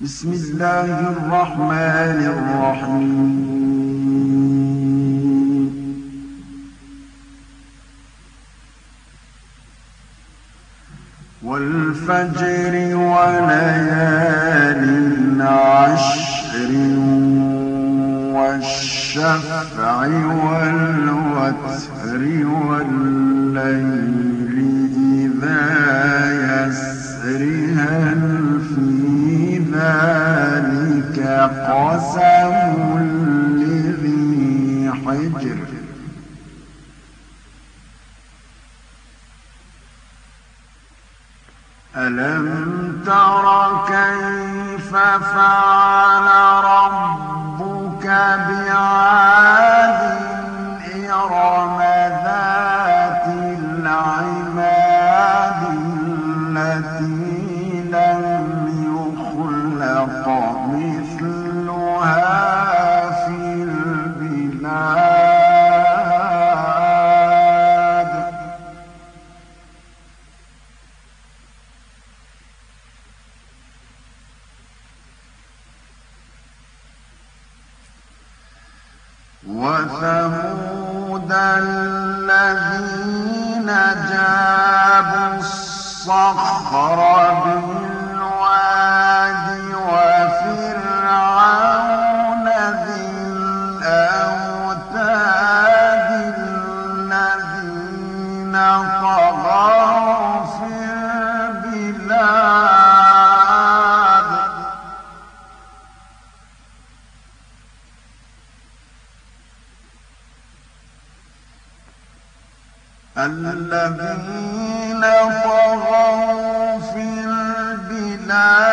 بسم الله الرحمن الرحيم. والفجر وليال عشر والشفع والوتر والليل ذلك قسم لذي حجر. ألم تر كيف فعل وثمود الذين جابوا الصخر بالصخر الذين طغوا في البلاد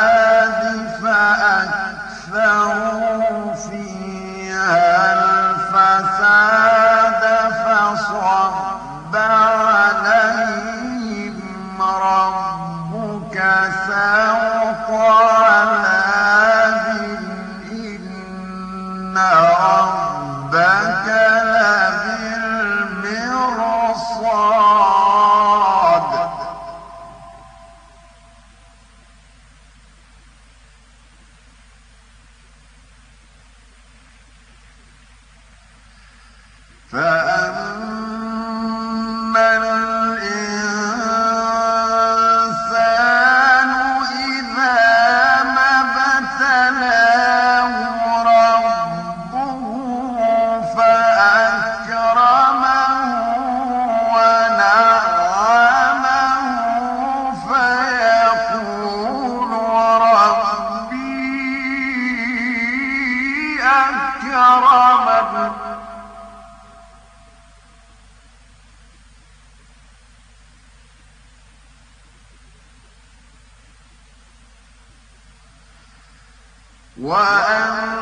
وأن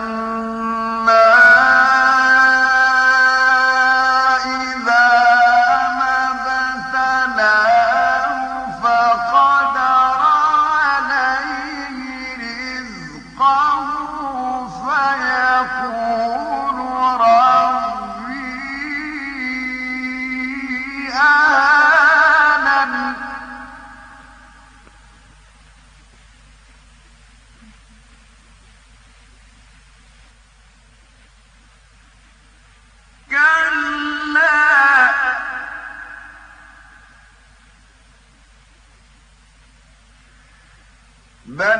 بل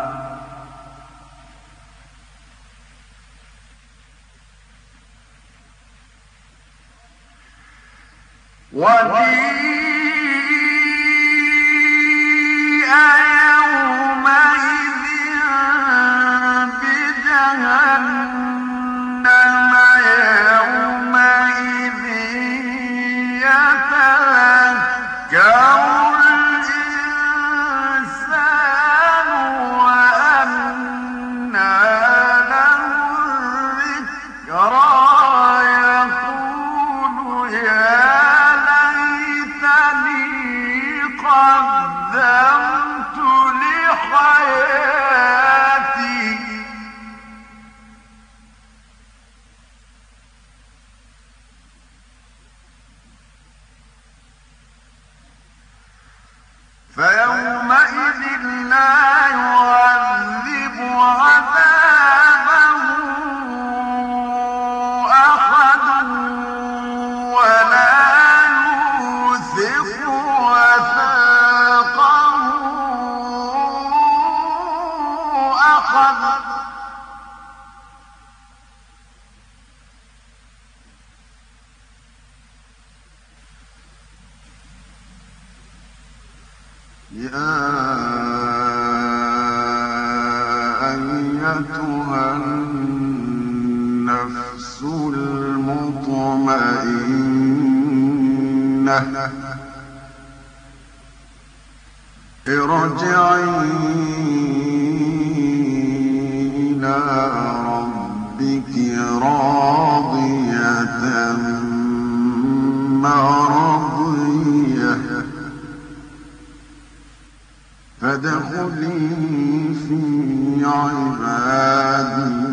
وجيء أحد يا أيتها النفس المطمئنة ارجعي ربك راضية مرضية. فادخلي في عبادي.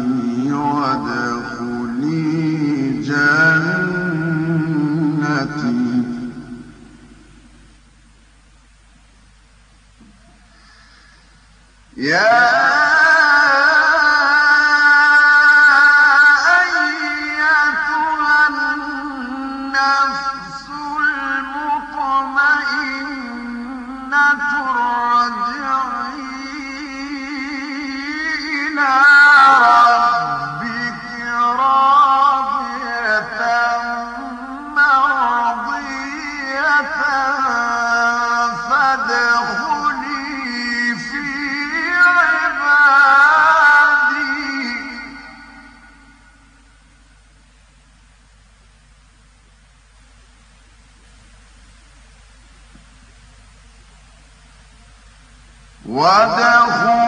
وادخلي